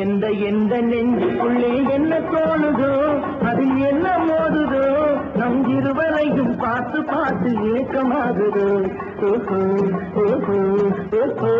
எந்த எந்த நெஞ்சுக்குள்ளே என்ன தோணுதோ அதில் என்ன மோதுதோ நம் இருவரையும் பார்த்து பார்த்து ஏக்கமாகுதோ. ஓஹோ ஓஹோ ஓஹோ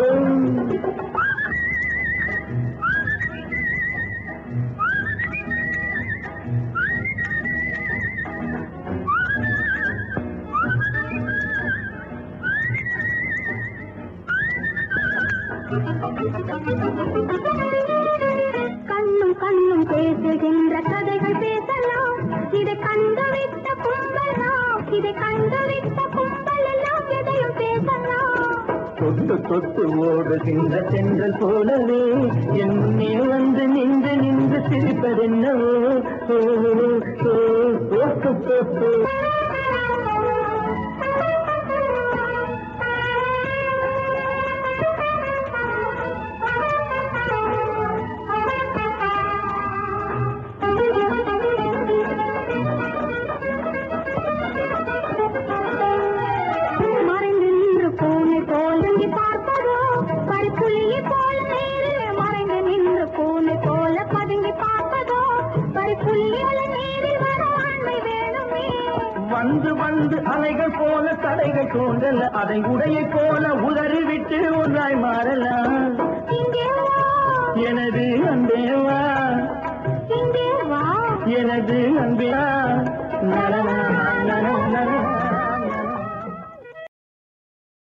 கண்டுவிட்ட கும்பலாம் இதை கண்டுவிட்ட கும்பல் எல்லாம் எதையும் பேசலாம் தொட்டு தொட்டு ஓடுகின்ற சென்றல் போலவே என் முன்னே வந்து நின்று நின்று சிரிப்பதென்னவோ ஓ, ஓ, ஓ, ஓ, வந்து வந்து அலைகள் போல தடைகள் தோன்றல அதை உடைய போல உதறி விட்டு ஒன்றாய் மாறலாம் எனது அன்பேவா? எனது அன்பேவா?